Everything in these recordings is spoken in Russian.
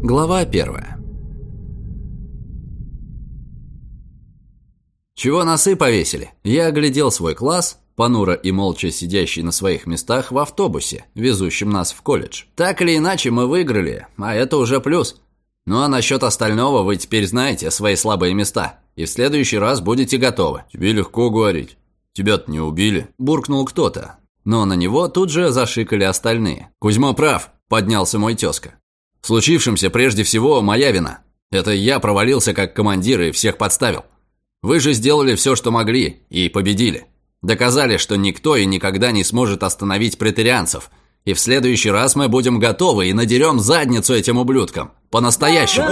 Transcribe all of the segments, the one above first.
Глава первая. Чего носы повесили? Я оглядел свой класс, понуро и молча сидящий на своих местах в автобусе, везущем нас в колледж. Так или иначе мы выиграли, а это уже плюс. Ну а насчет остального вы теперь знаете свои слабые места, и в следующий раз будете готовы. Тебе легко говорить. Тебя-то не убили. Буркнул кто-то. Но на него тут же зашикали остальные. Кузьма прав, поднялся мой тезка. В случившемся прежде всего моя вина. Это я провалился как командир и всех подставил. Вы же сделали все, что могли, и победили. Доказали, что никто и никогда не сможет остановить претерианцев. И в следующий раз мы будем готовы и надерем задницу этим ублюдкам. По-настоящему.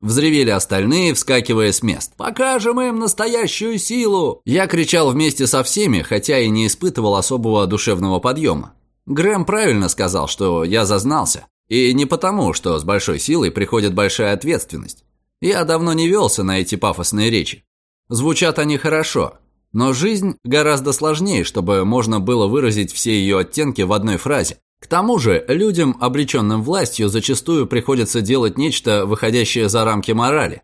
Взревели остальные, вскакивая с мест. «Покажем им настоящую силу!» Я кричал вместе со всеми, хотя и не испытывал особого душевного подъема. Грэм правильно сказал, что я зазнался. И не потому, что с большой силой приходит большая ответственность. Я давно не велся на эти пафосные речи. Звучат они хорошо, но жизнь гораздо сложнее, чтобы можно было выразить все ее оттенки в одной фразе. К тому же, людям, обреченным властью, зачастую приходится делать нечто, выходящее за рамки морали.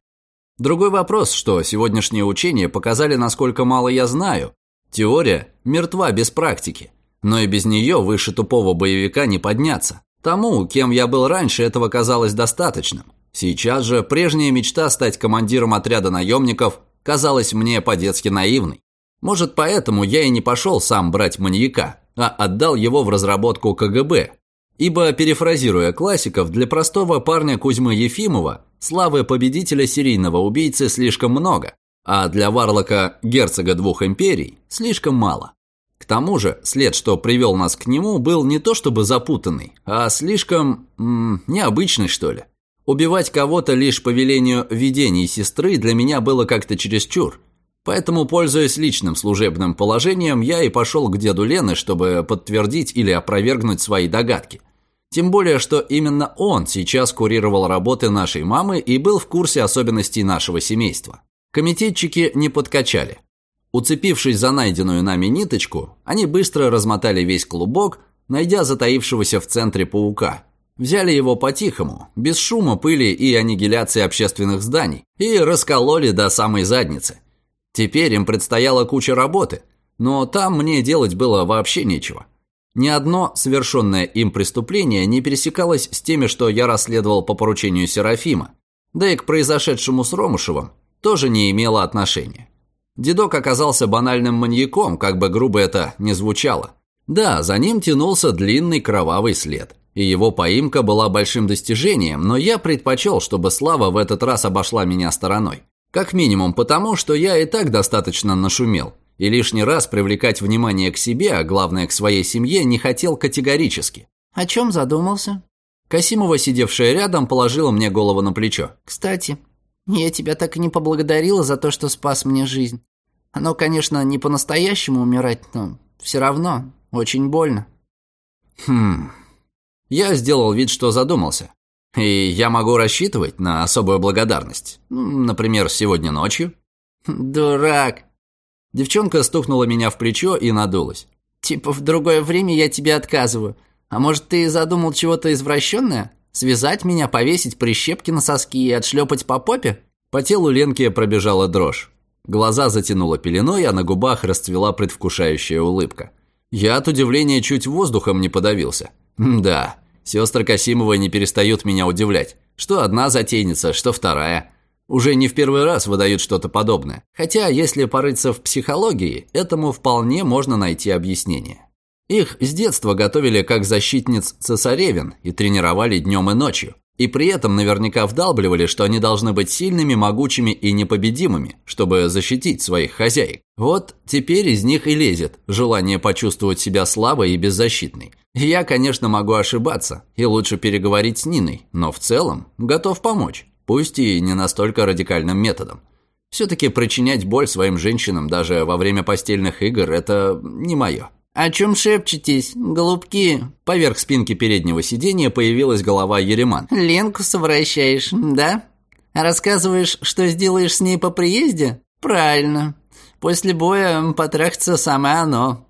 Другой вопрос, что сегодняшние учения показали, насколько мало я знаю. Теория мертва без практики. Но и без нее выше тупого боевика не подняться. Тому, кем я был раньше, этого казалось достаточным. Сейчас же прежняя мечта стать командиром отряда наемников казалась мне по-детски наивной. Может, поэтому я и не пошел сам брать маньяка, а отдал его в разработку КГБ. Ибо, перефразируя классиков, для простого парня Кузьмы Ефимова славы победителя серийного убийцы слишком много, а для Варлока, герцога двух империй, слишком мало. Тому же, след, что привел нас к нему, был не то чтобы запутанный, а слишком... М, необычный, что ли. Убивать кого-то лишь по велению видений сестры для меня было как-то чересчур. Поэтому, пользуясь личным служебным положением, я и пошел к деду Лены, чтобы подтвердить или опровергнуть свои догадки. Тем более, что именно он сейчас курировал работы нашей мамы и был в курсе особенностей нашего семейства. Комитетчики не подкачали. Уцепившись за найденную нами ниточку, они быстро размотали весь клубок, найдя затаившегося в центре паука. Взяли его по-тихому, без шума, пыли и аннигиляции общественных зданий, и раскололи до самой задницы. Теперь им предстояла куча работы, но там мне делать было вообще нечего. Ни одно совершенное им преступление не пересекалось с теми, что я расследовал по поручению Серафима, да и к произошедшему с Ромушевым тоже не имело отношения. Дедок оказался банальным маньяком, как бы грубо это ни звучало. Да, за ним тянулся длинный кровавый след. И его поимка была большим достижением, но я предпочел, чтобы слава в этот раз обошла меня стороной. Как минимум потому, что я и так достаточно нашумел. И лишний раз привлекать внимание к себе, а главное к своей семье, не хотел категорически. «О чем задумался?» Касимова, сидевшая рядом, положила мне голову на плечо. «Кстати, я тебя так и не поблагодарила за то, что спас мне жизнь. Оно, конечно, не по-настоящему умирать, но все равно очень больно. Хм. Я сделал вид, что задумался. И я могу рассчитывать на особую благодарность. Например, сегодня ночью. Дурак. Девчонка стукнула меня в плечо и надулась. Типа в другое время я тебе отказываю. А может, ты задумал чего-то извращенное? Связать меня, повесить прищепки на соски и отшлепать по попе? По телу Ленки пробежала дрожь. Глаза затянуло пеленой, а на губах расцвела предвкушающая улыбка. Я от удивления чуть воздухом не подавился. Да, сестры Касимовой не перестают меня удивлять. Что одна затейница, что вторая. Уже не в первый раз выдают что-то подобное. Хотя, если порыться в психологии, этому вполне можно найти объяснение. Их с детства готовили как защитниц цесаревин и тренировали днем и ночью. И при этом наверняка вдалбливали, что они должны быть сильными, могучими и непобедимыми, чтобы защитить своих хозяек. Вот теперь из них и лезет желание почувствовать себя слабой и беззащитной. Я, конечно, могу ошибаться, и лучше переговорить с Ниной, но в целом готов помочь, пусть и не настолько радикальным методом. Все-таки причинять боль своим женщинам даже во время постельных игр – это не мое. «О чем шепчетесь, голубки?» Поверх спинки переднего сиденья появилась голова Ереман. «Ленку совращаешь, да? Рассказываешь, что сделаешь с ней по приезде? Правильно. После боя потрахаться самое оно.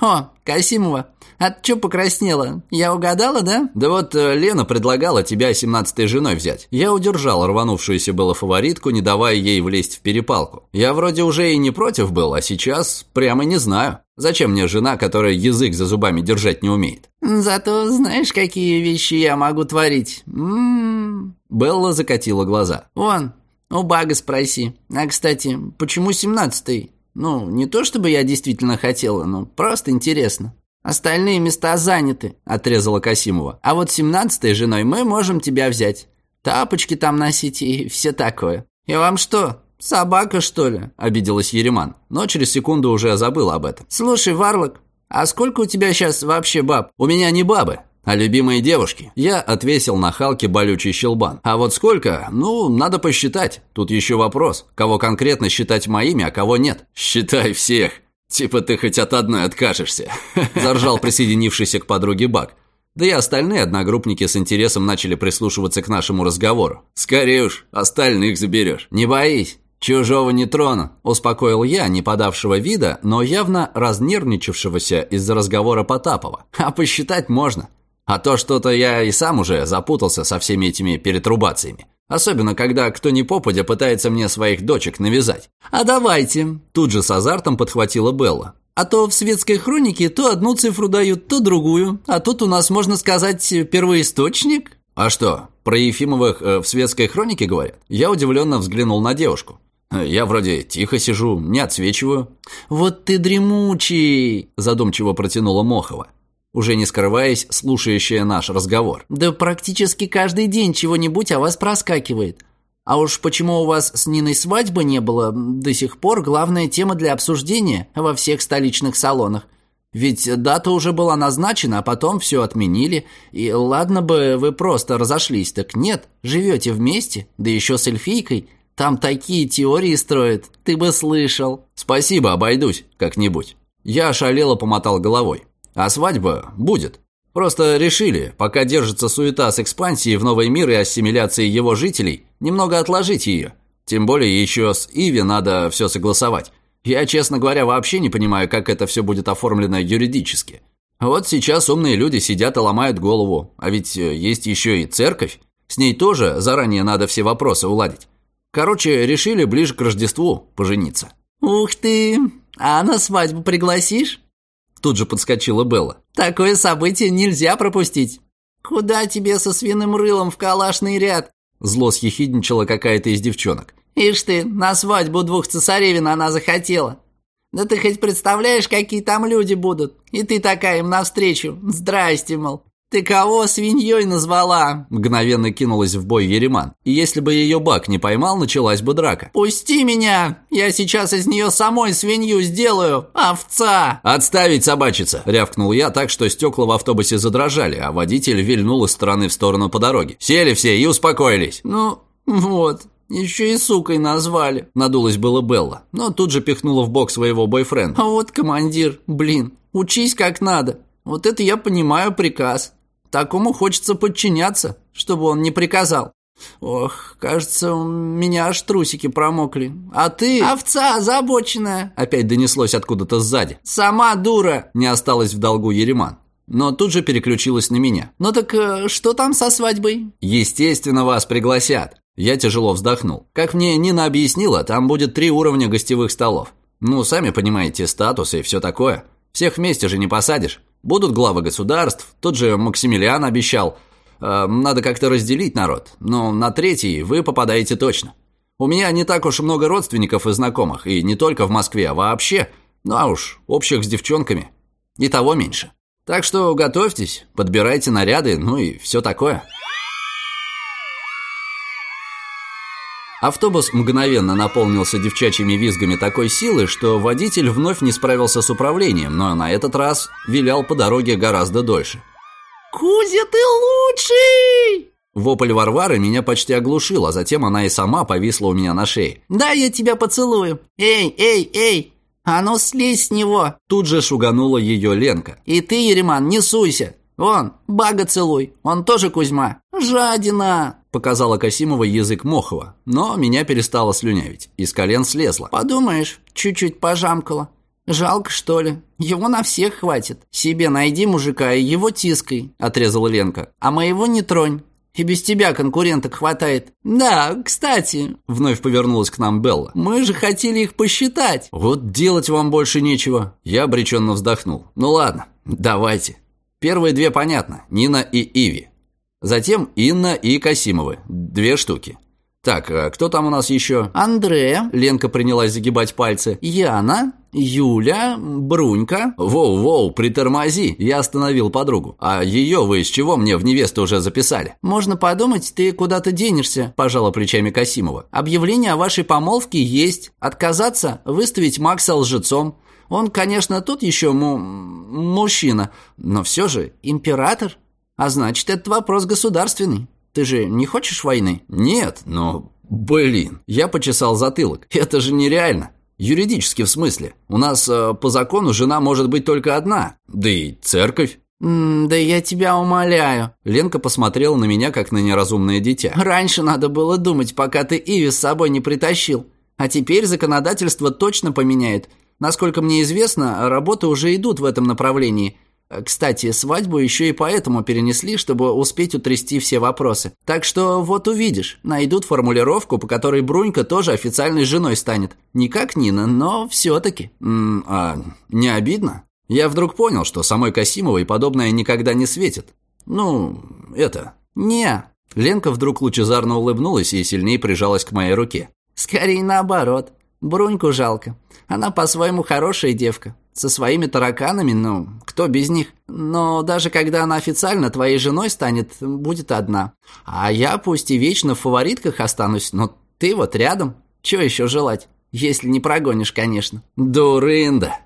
О, Касимова, а ты чё покраснела? Я угадала, да?» «Да вот э, Лена предлагала тебя семнадцатой женой взять. Я удержал рванувшуюся было фаворитку, не давая ей влезть в перепалку. Я вроде уже и не против был, а сейчас прямо не знаю. Зачем мне жена, которая язык за зубами держать не умеет?» «Зато знаешь, какие вещи я могу творить?» М-м-м. Белла закатила глаза. «Вон, у Бага спроси. А, кстати, почему семнадцатый? Ну, не то чтобы я действительно хотела, но просто интересно. Остальные места заняты, отрезала Касимова. А вот семнадцатой женой мы можем тебя взять. Тапочки там носить и все такое. И вам что, собака, что ли?» – обиделась Ереман, но через секунду уже забыл об этом. «Слушай, Варлок, а сколько у тебя сейчас вообще баб?» «У меня не бабы, а любимые девушки. Я отвесил на Халке болючий щелбан. А вот сколько? Ну, надо посчитать. Тут еще вопрос. Кого конкретно считать моими, а кого нет? Считай всех. Типа ты хоть от одной откажешься. Заржал присоединившийся к подруге Бак. Да и остальные одногруппники с интересом начали прислушиваться к нашему разговору. «Скорее уж, остальных заберешь. Не боись, чужого не трону», – успокоил я, не подавшего вида, но явно разнервничавшегося из-за разговора Потапова. «А посчитать можно. А то что-то я и сам уже запутался со всеми этими перетрубациями. Особенно, когда кто ни попадя пытается мне своих дочек навязать. «А давайте!» Тут же с азартом подхватила Белла. «А то в светской хронике то одну цифру дают, то другую. А тут у нас, можно сказать, первоисточник». «А что, про Ефимовых э, в светской хронике говорят?» Я удивленно взглянул на девушку. «Я вроде тихо сижу, не отсвечиваю». «Вот ты дремучий!» – задумчиво протянула Мохова уже не скрываясь, слушающая наш разговор. «Да практически каждый день чего-нибудь о вас проскакивает. А уж почему у вас с Ниной свадьбы не было, до сих пор главная тема для обсуждения во всех столичных салонах. Ведь дата уже была назначена, а потом все отменили. И ладно бы вы просто разошлись, так нет, живете вместе, да еще с эльфийкой. Там такие теории строят, ты бы слышал». «Спасибо, обойдусь как-нибудь». Я ошалело помотал головой. А свадьба будет. Просто решили, пока держится суета с экспансией в новый мир и ассимиляцией его жителей, немного отложить ее. Тем более еще с Иви надо все согласовать. Я, честно говоря, вообще не понимаю, как это все будет оформлено юридически. Вот сейчас умные люди сидят и ломают голову, а ведь э, есть еще и церковь. С ней тоже заранее надо все вопросы уладить. Короче, решили ближе к Рождеству пожениться. «Ух ты! А на свадьбу пригласишь?» Тут же подскочила Белла. «Такое событие нельзя пропустить!» «Куда тебе со свиным рылом в калашный ряд?» Зло съехидничала какая-то из девчонок. «Ишь ты, на свадьбу двух цесаревин она захотела!» «Да ты хоть представляешь, какие там люди будут? И ты такая им навстречу. Здрасте, мол. «Ты кого свиньей назвала?» Мгновенно кинулась в бой Ереман. И если бы ее бак не поймал, началась бы драка. «Пусти меня! Я сейчас из нее самой свинью сделаю! Овца!» «Отставить, собачица!» – рявкнул я так, что стекла в автобусе задрожали, а водитель вильнул из стороны в сторону по дороге. Сели все и успокоились. «Ну, вот, еще и сукой назвали», – надулась была Белла, но тут же пихнула в бок своего бойфренда. «А вот командир, блин, учись как надо. Вот это я понимаю приказ. Такому хочется подчиняться, чтобы он не приказал. Ох, кажется, у меня аж трусики промокли. А ты... Овца озабоченная. Опять донеслось откуда-то сзади. Сама дура. Не осталось в долгу Ереман. Но тут же переключилась на меня. «Ну так э, что там со свадьбой?» «Естественно, вас пригласят». Я тяжело вздохнул. Как мне Нина объяснила, там будет три уровня гостевых столов. Ну, сами понимаете, статусы и все такое. Всех вместе же не посадишь. Будут главы государств, тот же Максимилиан обещал. Э, надо как-то разделить народ, но на третий вы попадаете точно. У меня не так уж много родственников и знакомых, и не только в Москве, а вообще. Ну а уж, общих с девчонками. И того меньше. Так что готовьтесь, подбирайте наряды, ну и все такое. Автобус мгновенно наполнился девчачьими визгами такой силы, что водитель вновь не справился с управлением, но на этот раз вилял по дороге гораздо дольше. «Кузя, ты лучший!» Вопль Варвары меня почти оглушил, а затем она и сама повисла у меня на шее. «Да, я тебя поцелую! Эй, эй, эй! А ну слезь с него!» Тут же шуганула ее Ленка. «И ты, Ереман, не суйся! Вон, бага целуй, он тоже Кузьма. Жадина!» Показала Касимова язык Мохова, но меня перестало слюнявить, из колен слезла. «Подумаешь, чуть-чуть пожамкала. «Жалко, что ли? Его на всех хватит. Себе найди мужика и его тиской», – отрезала Ленка. «А моего не тронь. И без тебя конкуренток хватает. Да, кстати, вновь повернулась к нам Белла. Мы же хотели их посчитать. Вот делать вам больше нечего. Я обреченно вздохнул. Ну ладно, давайте. Первые две понятно. Нина и Иви. Затем Инна и Касимовы. Две штуки. Так, а кто там у нас еще? Андрея. Ленка принялась загибать пальцы. Яна. Юля, Брунька. Воу-воу, притормози. Я остановил подругу. А ее вы из чего мне в невесту уже записали? Можно подумать, ты куда-то денешься, пожала плечами Касимова. Объявление о вашей помолвке есть. Отказаться, выставить Макса лжецом. Он, конечно, тут еще му мужчина, но все же император. А значит, этот вопрос государственный. Ты же не хочешь войны? Нет, но... Блин, я почесал затылок. Это же нереально. Юридически в смысле. У нас э, по закону жена может быть только одна. Да и церковь. «Да я тебя умоляю». Ленка посмотрела на меня, как на неразумное дитя. «Раньше надо было думать, пока ты Иви с собой не притащил. А теперь законодательство точно поменяет. Насколько мне известно, работы уже идут в этом направлении. Э, кстати, свадьбу еще и поэтому перенесли, чтобы успеть утрясти все вопросы. Так что вот увидишь, найдут формулировку, по которой Брунька тоже официальной женой станет. Не как Нина, но все-таки. а не обидно? Я вдруг понял, что самой Касимовой подобное никогда не светит. Ну, это... Не. Ленка вдруг лучезарно улыбнулась и сильнее прижалась к моей руке. Скорее наоборот. Бруньку жалко. Она по-своему хорошая девка. Со своими тараканами, ну, кто без них? Но даже когда она официально твоей женой станет, будет одна. А я пусть и вечно в фаворитках останусь, но ты вот рядом. Чего еще желать? Если не прогонишь, конечно. Дурында.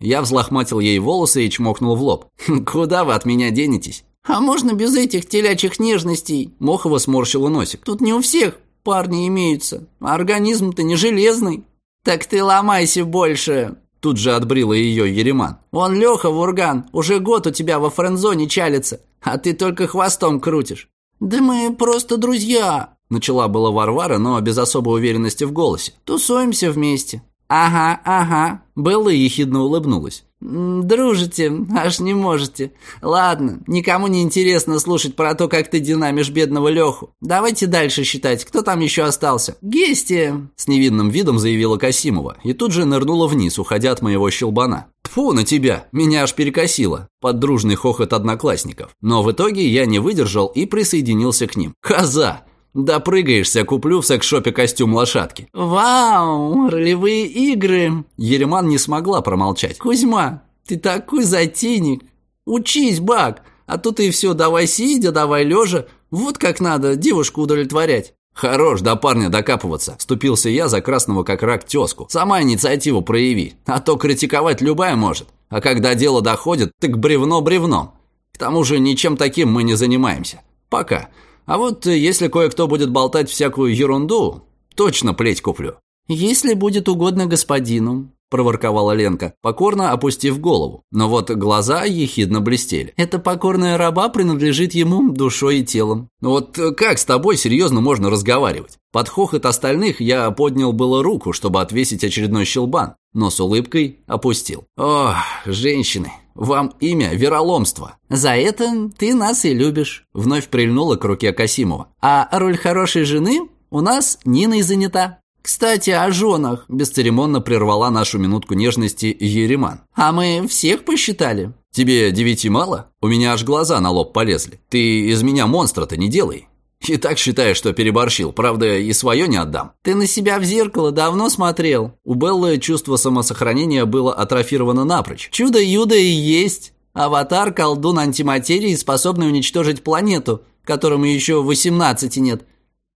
Я взлохматил ей волосы и чмокнул в лоб. «Куда вы от меня денетесь?» «А можно без этих телячьих нежностей?» Мохова сморщила носик. «Тут не у всех парни имеются. Организм-то не железный». «Так ты ломайся больше!» Тут же отбрила ее Ереман. «Вон Леха, Вурган, уже год у тебя во френдзоне чалится, а ты только хвостом крутишь». «Да мы просто друзья», – начала была Варвара, но без особой уверенности в голосе. «Тусуемся вместе». «Ага, ага», – Белла ехидно улыбнулась. «Дружите, аж не можете. Ладно, никому не интересно слушать про то, как ты динамишь бедного Леху. Давайте дальше считать, кто там еще остался». «Гести!» – с невинным видом заявила Касимова и тут же нырнула вниз, уходя от моего щелбана. Тфу на тебя! Меня аж перекосило!» Под дружный хохот одноклассников. Но в итоге я не выдержал и присоединился к ним. «Коза! Допрыгаешься, куплю в секс-шопе костюм лошадки. Вау, ролевые игры. Ереман не смогла промолчать. Кузьма, ты такой затейник. Учись, Бак, а то ты все давай сидя, давай лежа. Вот как надо девушку удовлетворять. «Хорош до парня докапываться», – вступился я за красного как рак тезку. «Сама инициативу прояви, а то критиковать любая может. А когда дело доходит, так бревно бревном. К тому же ничем таким мы не занимаемся. Пока. А вот э, если кое-кто будет болтать всякую ерунду, точно плеть куплю». «Если будет угодно господину», – проворковала Ленка, покорно опустив голову. Но вот глаза ехидно блестели. «Эта покорная раба принадлежит ему душой и телом». «Вот как с тобой серьезно можно разговаривать?» Под хохот остальных я поднял было руку, чтобы отвесить очередной щелбан, но с улыбкой опустил. «Ох, женщины, вам имя вероломство». «За это ты нас и любишь», — вновь прильнула к руке Касимова. «А роль хорошей жены у нас Ниной занята». «Кстати, о женах», – бесцеремонно прервала нашу минутку нежности Ереман. «А мы всех посчитали?» «Тебе девяти мало? У меня аж глаза на лоб полезли. Ты из меня монстра-то не делай. И так считаю, что переборщил. Правда, и свое не отдам. Ты на себя в зеркало давно смотрел. У Беллы чувство самосохранения было атрофировано напрочь. Чудо-юдо и есть. Аватар, колдун антиматерии, способный уничтожить планету, которому еще 18 нет.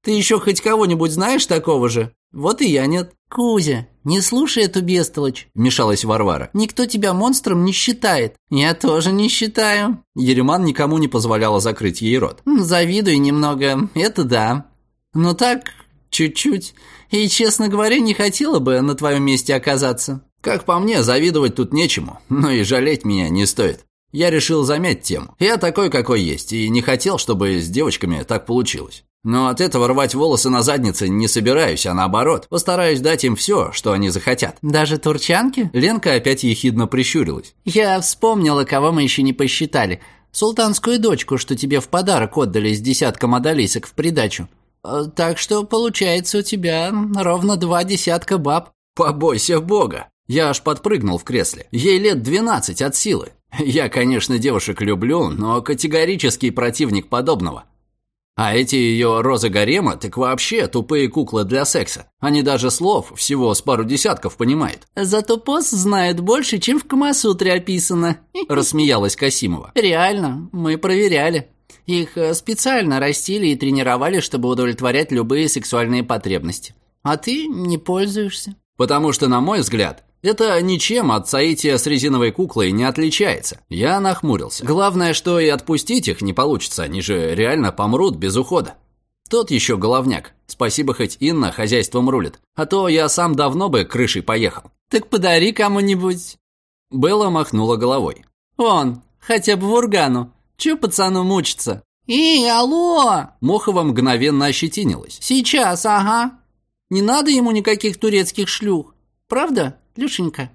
Ты еще хоть кого-нибудь знаешь такого же? Вот и я нет. Кузя, не слушай эту бестолочь, вмешалась Варвара. Никто тебя монстром не считает. Я тоже не считаю. Ереман никому не позволяла закрыть ей рот. Завидуй немного, это да. Но так, чуть-чуть. И, честно говоря, не хотела бы на твоем месте оказаться. Как по мне, завидовать тут нечему, но и жалеть меня не стоит. Я решил замять тему. Я такой, какой есть, и не хотел, чтобы с девочками так получилось. Но от этого рвать волосы на заднице не собираюсь, а наоборот, постараюсь дать им все, что они захотят. Даже турчанки? Ленка опять ехидно прищурилась. Я вспомнила, кого мы еще не посчитали. Султанскую дочку, что тебе в подарок отдали с десятком одолисок в придачу. Э, так что получается у тебя ровно два десятка баб. Побойся бога. Я аж подпрыгнул в кресле. Ей лет двенадцать от силы. Я, конечно, девушек люблю, но категорический противник подобного. А эти ее розы гарема так вообще тупые куклы для секса. Они даже слов всего с пару десятков понимают. Зато пост знает больше, чем в Камасутре описано. Рассмеялась Касимова. Реально, мы проверяли. Их э, специально растили и тренировали, чтобы удовлетворять любые сексуальные потребности. А ты не пользуешься. Потому что, на мой взгляд, это ничем от соития с резиновой куклой не отличается. Я нахмурился. Главное, что и отпустить их не получится, они же реально помрут без ухода. Тот еще головняк. Спасибо, хоть Инна хозяйством рулит. А то я сам давно бы крышей поехал. Так подари кому-нибудь. Белла махнула головой. Он, хотя бы в ургану. Че пацану мучиться? «Эй, алло!» Мохова мгновенно ощетинилась. «Сейчас, ага. Не надо ему никаких турецких шлюх. Правда?» Люшенька,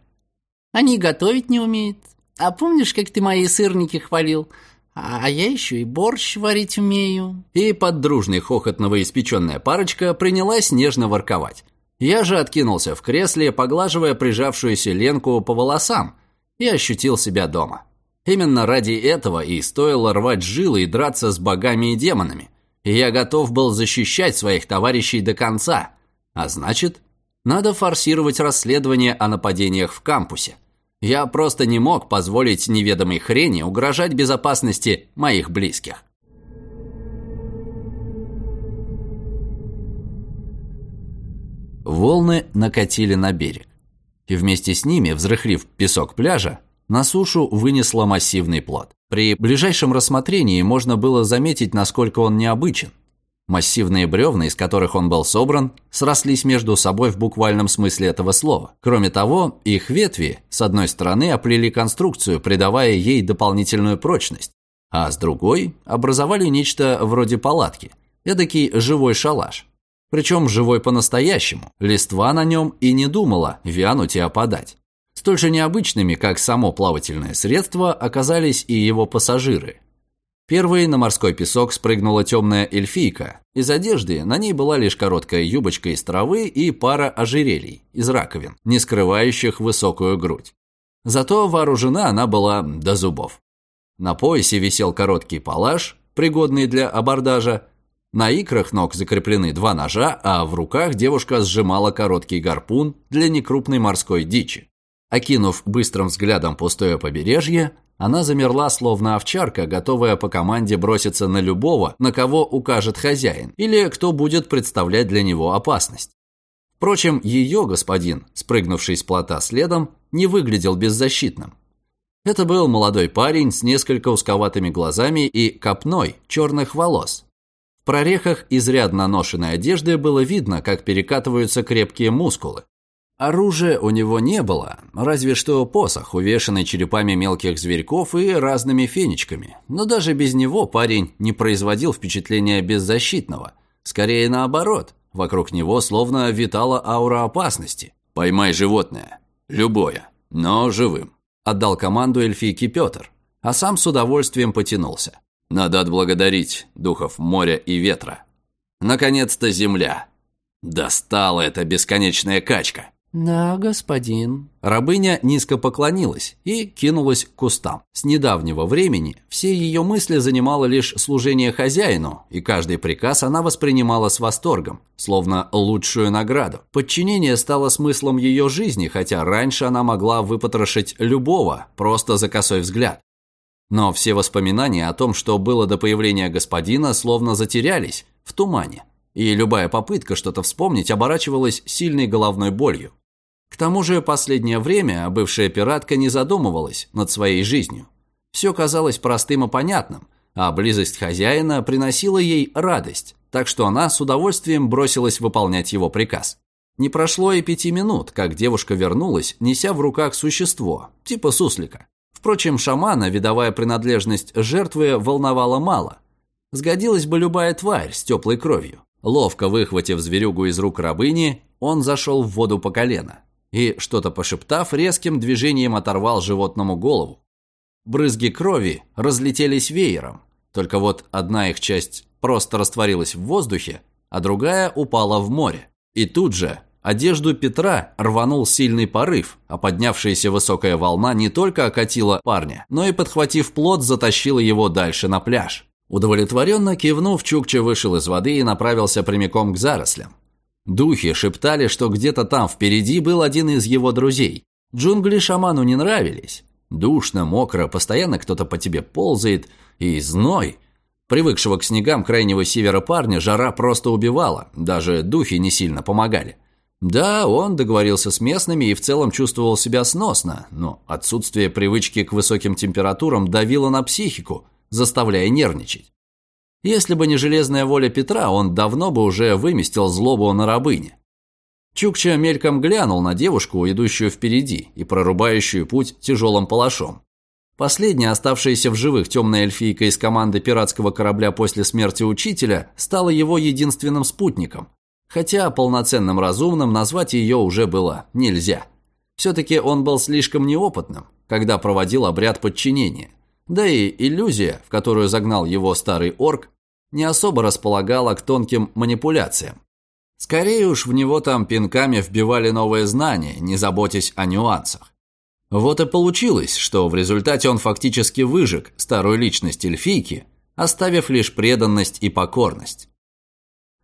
они готовить не умеют. А помнишь, как ты мои сырники хвалил? А я еще и борщ варить умею». И под дружный хохот новоиспеченная парочка принялась нежно ворковать. Я же откинулся в кресле, поглаживая прижавшуюся Ленку по волосам, и ощутил себя дома. Именно ради этого и стоило рвать жилы и драться с богами и демонами. Я готов был защищать своих товарищей до конца. А значит, надо форсировать расследование о нападениях в кампусе. Я просто не мог позволить неведомой хрени угрожать безопасности моих близких. Волны накатили на берег. И вместе с ними, взрыхлив песок пляжа, на сушу вынесло массивный плод. При ближайшем рассмотрении можно было заметить, насколько он необычен. Массивные бревна, из которых он был собран, срослись между собой в буквальном смысле этого слова. Кроме того, их ветви с одной стороны оплели конструкцию, придавая ей дополнительную прочность, а с другой образовали нечто вроде палатки, эдакий живой шалаш. Причем живой по-настоящему, листва на нем и не думала вянуть и опадать. Столь же необычными, как само плавательное средство, оказались и его пассажиры – Первой на морской песок спрыгнула темная эльфийка. Из одежды на ней была лишь короткая юбочка из травы и пара ожерелий из раковин, не скрывающих высокую грудь. Зато вооружена она была до зубов. На поясе висел короткий палаш, пригодный для абордажа. На икрах ног закреплены два ножа, а в руках девушка сжимала короткий гарпун для некрупной морской дичи. Окинув быстрым взглядом пустое побережье, она замерла, словно овчарка, готовая по команде броситься на любого, на кого укажет хозяин, или кто будет представлять для него опасность. Впрочем, ее господин, спрыгнувший с плота следом, не выглядел беззащитным. Это был молодой парень с несколько узковатыми глазами и копной черных волос. В прорехах изрядно ношенной одежды было видно, как перекатываются крепкие мускулы. Оружия у него не было, разве что посох, увешанный черепами мелких зверьков и разными фенечками. Но даже без него парень не производил впечатления беззащитного. Скорее наоборот, вокруг него словно витала аура опасности. «Поймай животное. Любое, но живым», – отдал команду эльфийке Петр, а сам с удовольствием потянулся. «Надо отблагодарить духов моря и ветра. Наконец-то земля. Достала эта бесконечная качка». «Да, господин». Рабыня низко поклонилась и кинулась к кустам. С недавнего времени все ее мысли занимало лишь служение хозяину, и каждый приказ она воспринимала с восторгом, словно лучшую награду. Подчинение стало смыслом ее жизни, хотя раньше она могла выпотрошить любого, просто за косой взгляд. Но все воспоминания о том, что было до появления господина, словно затерялись в тумане и любая попытка что-то вспомнить оборачивалась сильной головной болью. К тому же последнее время бывшая пиратка не задумывалась над своей жизнью. Все казалось простым и понятным, а близость хозяина приносила ей радость, так что она с удовольствием бросилась выполнять его приказ. Не прошло и пяти минут, как девушка вернулась, неся в руках существо, типа суслика. Впрочем, шамана видовая принадлежность жертвы волновала мало. Сгодилась бы любая тварь с теплой кровью. Ловко выхватив зверюгу из рук рабыни, он зашел в воду по колено и, что-то пошептав, резким движением оторвал животному голову. Брызги крови разлетелись веером, только вот одна их часть просто растворилась в воздухе, а другая упала в море. И тут же одежду Петра рванул сильный порыв, а поднявшаяся высокая волна не только окатила парня, но и, подхватив плод, затащила его дальше на пляж. Удовлетворенно кивнув, Чукча вышел из воды и направился прямиком к зарослям. Духи шептали, что где-то там впереди был один из его друзей. Джунгли шаману не нравились. Душно, мокро, постоянно кто-то по тебе ползает, и зной. Привыкшего к снегам крайнего севера парня жара просто убивала, даже духи не сильно помогали. Да, он договорился с местными и в целом чувствовал себя сносно, но отсутствие привычки к высоким температурам давило на психику, заставляя нервничать. Если бы не железная воля Петра, он давно бы уже выместил злобу на рабыне. Чукча мельком глянул на девушку, идущую впереди и прорубающую путь тяжелым палашом. Последняя, оставшаяся в живых темная эльфийка из команды пиратского корабля после смерти учителя, стала его единственным спутником. Хотя полноценным разумным назвать ее уже было нельзя. Все-таки он был слишком неопытным, когда проводил обряд подчинения. Да и иллюзия, в которую загнал его старый орк, не особо располагала к тонким манипуляциям. Скорее уж в него там пинками вбивали новые знания, не заботясь о нюансах. Вот и получилось, что в результате он фактически выжег старую личность эльфийки, оставив лишь преданность и покорность.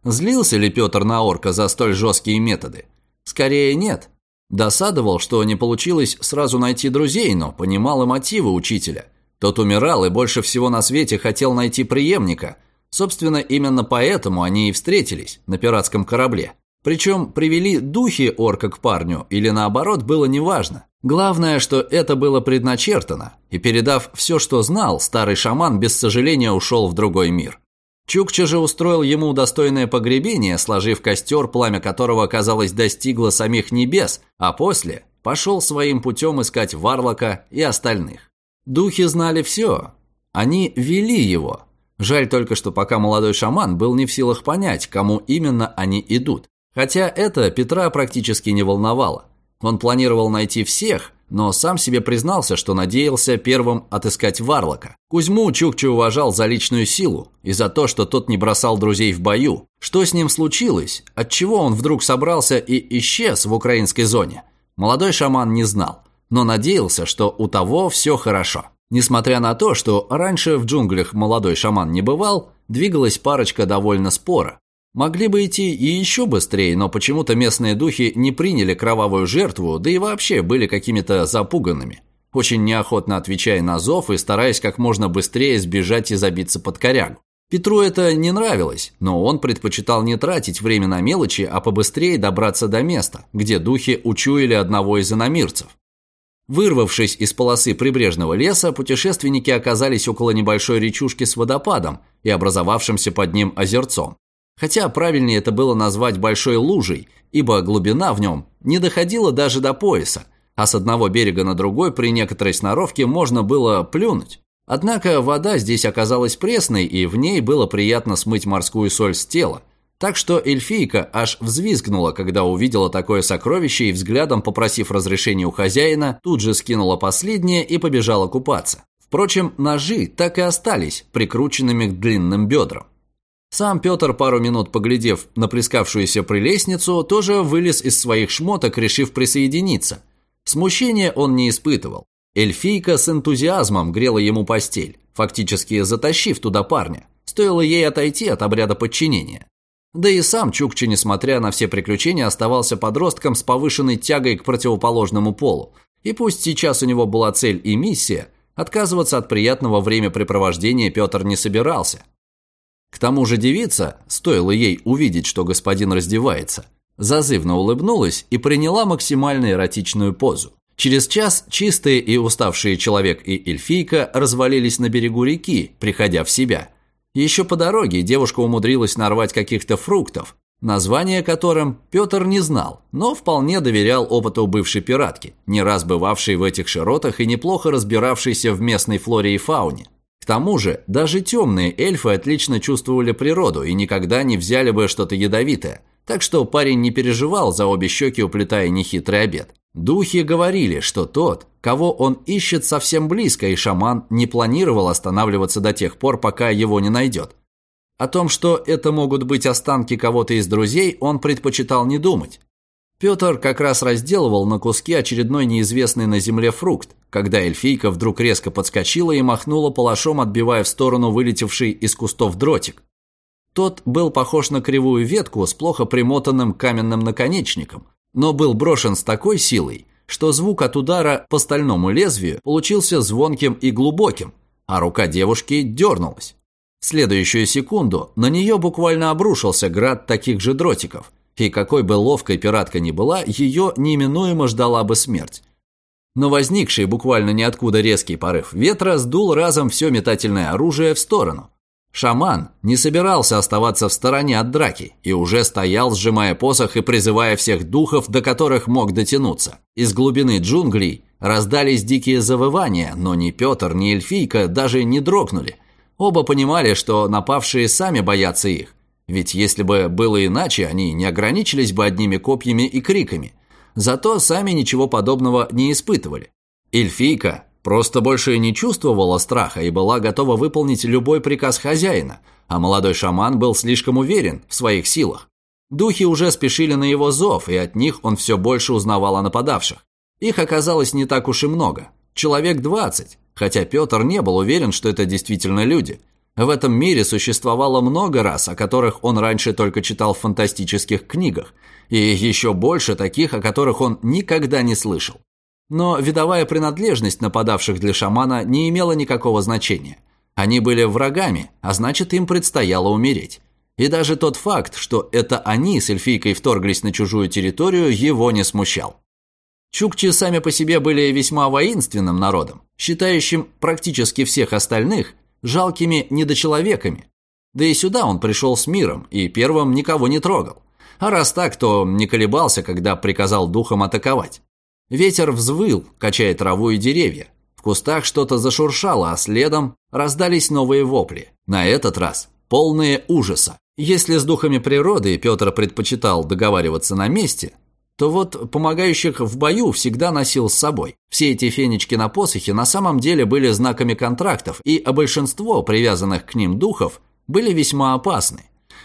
Злился ли Петр на орка за столь жесткие методы? Скорее нет. Досадовал, что не получилось сразу найти друзей, но понимал и мотивы учителя. Тот умирал и больше всего на свете хотел найти преемника. Собственно, именно поэтому они и встретились на пиратском корабле. Причем привели духи орка к парню или наоборот было неважно. Главное, что это было предначертано, и передав все, что знал, старый шаман без сожаления ушел в другой мир. Чукча же устроил ему достойное погребение, сложив костер, пламя которого, казалось, достигло самих небес, а после пошел своим путем искать Варлока и остальных. Духи знали все. Они вели его. Жаль только, что пока молодой шаман был не в силах понять, кому именно они идут. Хотя это Петра практически не волновало. Он планировал найти всех, но сам себе признался, что надеялся первым отыскать Варлока. Кузьму Чукчу уважал за личную силу и за то, что тот не бросал друзей в бою. Что с ним случилось? Отчего он вдруг собрался и исчез в украинской зоне? Молодой шаман не знал но надеялся, что у того все хорошо. Несмотря на то, что раньше в джунглях молодой шаман не бывал, двигалась парочка довольно спора. Могли бы идти и еще быстрее, но почему-то местные духи не приняли кровавую жертву, да и вообще были какими-то запуганными. Очень неохотно отвечая на зов и стараясь как можно быстрее сбежать и забиться под корягу. Петру это не нравилось, но он предпочитал не тратить время на мелочи, а побыстрее добраться до места, где духи учуяли одного из иномирцев. Вырвавшись из полосы прибрежного леса, путешественники оказались около небольшой речушки с водопадом и образовавшимся под ним озерцом. Хотя правильнее это было назвать большой лужей, ибо глубина в нем не доходила даже до пояса, а с одного берега на другой при некоторой сноровке можно было плюнуть. Однако вода здесь оказалась пресной, и в ней было приятно смыть морскую соль с тела, так что эльфийка аж взвизгнула, когда увидела такое сокровище и взглядом, попросив разрешения у хозяина, тут же скинула последнее и побежала купаться. Впрочем, ножи так и остались прикрученными к длинным бедрам. Сам Петр, пару минут поглядев на плескавшуюся прелестницу, тоже вылез из своих шмоток, решив присоединиться. Смущения он не испытывал. Эльфийка с энтузиазмом грела ему постель, фактически затащив туда парня. Стоило ей отойти от обряда подчинения. Да и сам Чукчи, несмотря на все приключения, оставался подростком с повышенной тягой к противоположному полу. И пусть сейчас у него была цель и миссия, отказываться от приятного времяпрепровождения Петр не собирался. К тому же девица, стоило ей увидеть, что господин раздевается, зазывно улыбнулась и приняла максимально эротичную позу. Через час чистые и уставшие человек и эльфийка развалились на берегу реки, приходя в себя – еще по дороге девушка умудрилась нарвать каких-то фруктов, название которым Петр не знал, но вполне доверял опыту бывшей пиратки, не раз бывавшей в этих широтах и неплохо разбиравшейся в местной флоре и фауне. К тому же, даже темные эльфы отлично чувствовали природу и никогда не взяли бы что-то ядовитое, так что парень не переживал за обе щеки, уплетая нехитрый обед. Духи говорили, что тот, кого он ищет совсем близко, и шаман не планировал останавливаться до тех пор, пока его не найдет. О том, что это могут быть останки кого-то из друзей, он предпочитал не думать. Петр как раз разделывал на куски очередной неизвестный на земле фрукт, когда эльфийка вдруг резко подскочила и махнула палашом, отбивая в сторону вылетевший из кустов дротик. Тот был похож на кривую ветку с плохо примотанным каменным наконечником, но был брошен с такой силой, что звук от удара по стальному лезвию получился звонким и глубоким, а рука девушки дернулась. В следующую секунду на нее буквально обрушился град таких же дротиков – и какой бы ловкой пиратка ни была, ее неминуемо ждала бы смерть. Но возникший буквально ниоткуда резкий порыв ветра сдул разом все метательное оружие в сторону. Шаман не собирался оставаться в стороне от драки и уже стоял, сжимая посох и призывая всех духов, до которых мог дотянуться. Из глубины джунглей раздались дикие завывания, но ни Петр, ни эльфийка даже не дрогнули. Оба понимали, что напавшие сами боятся их. Ведь если бы было иначе, они не ограничились бы одними копьями и криками. Зато сами ничего подобного не испытывали. Эльфийка просто больше не чувствовала страха и была готова выполнить любой приказ хозяина, а молодой шаман был слишком уверен в своих силах. Духи уже спешили на его зов, и от них он все больше узнавал о нападавших. Их оказалось не так уж и много. Человек двадцать, хотя Петр не был уверен, что это действительно люди – в этом мире существовало много рас, о которых он раньше только читал в фантастических книгах, и еще больше таких, о которых он никогда не слышал. Но видовая принадлежность нападавших для шамана не имела никакого значения. Они были врагами, а значит им предстояло умереть. И даже тот факт, что это они с эльфийкой вторглись на чужую территорию, его не смущал. Чукчи сами по себе были весьма воинственным народом, считающим практически всех остальных жалкими недочеловеками. Да и сюда он пришел с миром и первым никого не трогал. А раз так, то не колебался, когда приказал духом атаковать. Ветер взвыл, качая траву и деревья. В кустах что-то зашуршало, а следом раздались новые вопли. На этот раз полные ужаса. Если с духами природы Петр предпочитал договариваться на месте, то вот помогающих в бою всегда носил с собой. Все эти фенечки на посохе на самом деле были знаками контрактов, и большинство привязанных к ним духов были весьма опасны.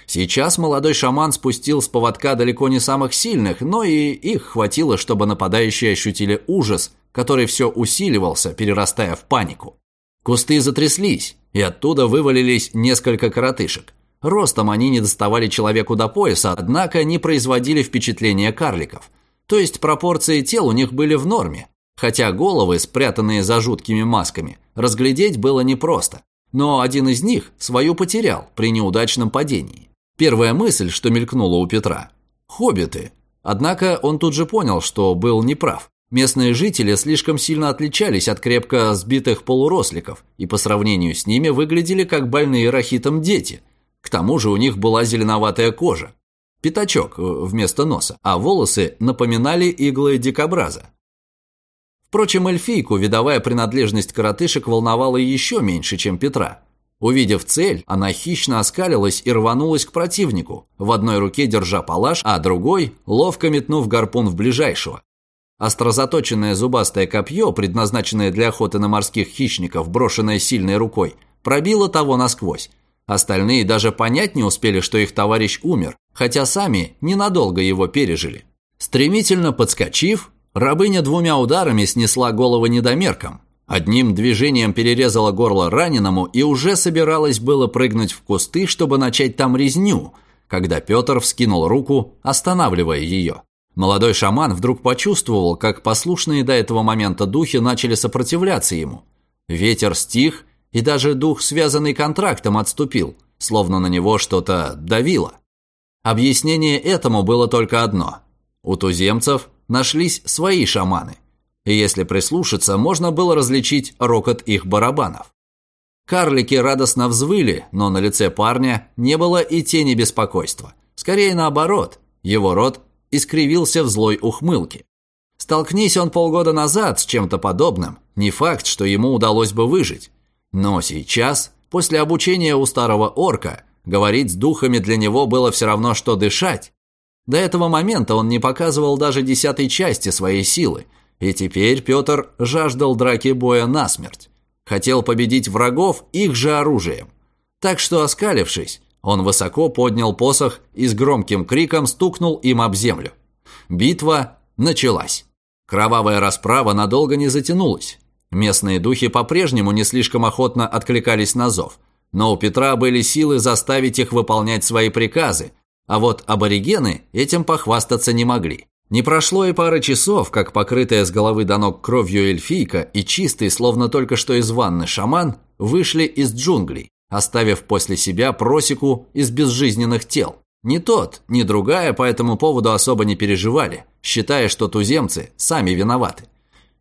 Сейчас молодой шаман спустил с поводка далеко не самых сильных, но и их хватило, чтобы нападающие ощутили ужас, который все усиливался, перерастая в панику. Кусты затряслись, и оттуда вывалились несколько коротышек. Ростом они не доставали человеку до пояса, однако не производили впечатления карликов. То есть пропорции тел у них были в норме, хотя головы, спрятанные за жуткими масками, разглядеть было непросто. Но один из них свою потерял при неудачном падении. Первая мысль, что мелькнула у Петра – хоббиты. Однако он тут же понял, что был неправ. Местные жители слишком сильно отличались от крепко сбитых полуросликов и по сравнению с ними выглядели как больные рахитом дети – к тому же у них была зеленоватая кожа, пятачок э, вместо носа, а волосы напоминали иглы дикобраза. Впрочем, эльфийку видовая принадлежность коротышек волновала еще меньше, чем Петра. Увидев цель, она хищно оскалилась и рванулась к противнику, в одной руке держа палаш, а другой ловко метнув гарпун в ближайшего. Острозаточенное зубастое копье, предназначенное для охоты на морских хищников, брошенное сильной рукой, пробило того насквозь, Остальные даже понять не успели, что их товарищ умер, хотя сами ненадолго его пережили. Стремительно подскочив, рабыня двумя ударами снесла голову недомеркам. Одним движением перерезала горло раненому и уже собиралась было прыгнуть в кусты, чтобы начать там резню, когда Петр вскинул руку, останавливая ее. Молодой шаман вдруг почувствовал, как послушные до этого момента духи начали сопротивляться ему. Ветер стих, и даже дух, связанный контрактом, отступил, словно на него что-то давило. Объяснение этому было только одно. У туземцев нашлись свои шаманы, и если прислушаться, можно было различить рокот их барабанов. Карлики радостно взвыли, но на лице парня не было и тени беспокойства. Скорее наоборот, его рот искривился в злой ухмылке. Столкнись он полгода назад с чем-то подобным, не факт, что ему удалось бы выжить. Но сейчас, после обучения у старого орка, говорить с духами для него было все равно, что дышать. До этого момента он не показывал даже десятой части своей силы, и теперь Петр жаждал драки боя насмерть. Хотел победить врагов их же оружием. Так что, оскалившись, он высоко поднял посох и с громким криком стукнул им об землю. Битва началась. Кровавая расправа надолго не затянулась. Местные духи по-прежнему не слишком охотно откликались на зов, но у Петра были силы заставить их выполнять свои приказы, а вот аборигены этим похвастаться не могли. Не прошло и пары часов, как покрытая с головы до ног кровью эльфийка и чистый, словно только что из ванны шаман, вышли из джунглей, оставив после себя просеку из безжизненных тел. Ни тот, ни другая по этому поводу особо не переживали, считая, что туземцы сами виноваты.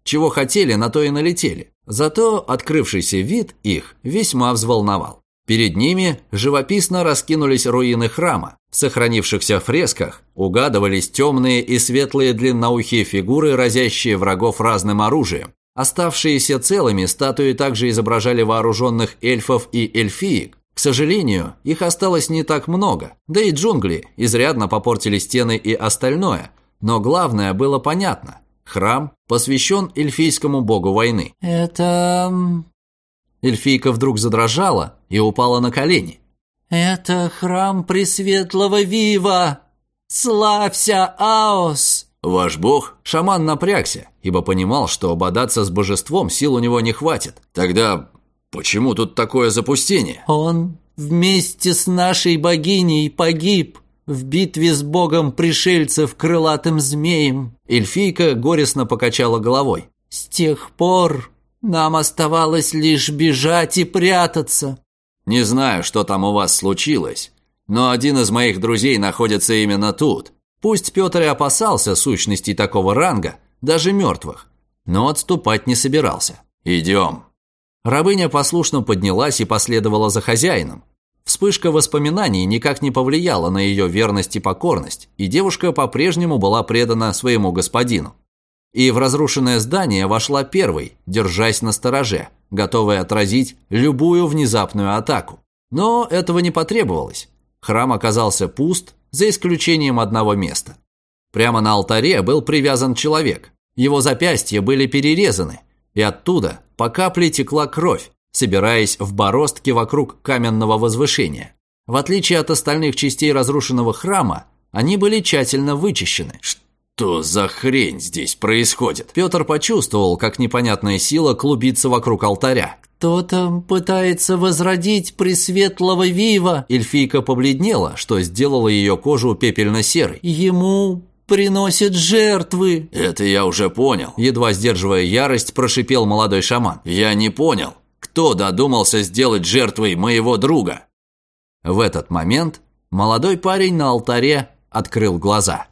Чего хотели, на то и налетели. Зато открывшийся вид их весьма взволновал. Перед ними живописно раскинулись руины храма. В сохранившихся фресках угадывались темные и светлые длинноухие фигуры, разящие врагов разным оружием. Оставшиеся целыми статуи также изображали вооруженных эльфов и эльфиек. К сожалению, их осталось не так много, да и джунгли изрядно попортили стены и остальное. Но главное было понятно. Храм посвящен эльфийскому богу войны. «Это...» Эльфийка вдруг задрожала и упала на колени. «Это храм Пресветлого Вива! Славься, Аос!» «Ваш бог?» Шаман напрягся, ибо понимал, что бодаться с божеством сил у него не хватит. «Тогда почему тут такое запустение?» «Он вместе с нашей богиней погиб в битве с богом пришельцев крылатым змеем». Эльфийка горестно покачала головой. «С тех пор нам оставалось лишь бежать и прятаться». «Не знаю, что там у вас случилось, но один из моих друзей находится именно тут. Пусть Петр и опасался сущностей такого ранга, даже мертвых, но отступать не собирался. «Идем». Рабыня послушно поднялась и последовала за хозяином. Вспышка воспоминаний никак не повлияла на ее верность и покорность, и девушка по-прежнему была предана своему господину. И в разрушенное здание вошла первой, держась на стороже, готовая отразить любую внезапную атаку. Но этого не потребовалось. Храм оказался пуст, за исключением одного места. Прямо на алтаре был привязан человек. Его запястья были перерезаны, и оттуда по капле текла кровь, собираясь в бороздке вокруг каменного возвышения. В отличие от остальных частей разрушенного храма, они были тщательно вычищены. Что за хрень здесь происходит? Петр почувствовал, как непонятная сила клубится вокруг алтаря. «Кто-то пытается возродить Пресветлого Вива!» Эльфийка побледнела, что сделало ее кожу пепельно-серой. «Ему приносят жертвы!» «Это я уже понял!» Едва сдерживая ярость, прошипел молодой шаман. «Я не понял, кто додумался сделать жертвой моего друга?» В этот момент молодой парень на алтаре открыл глаза.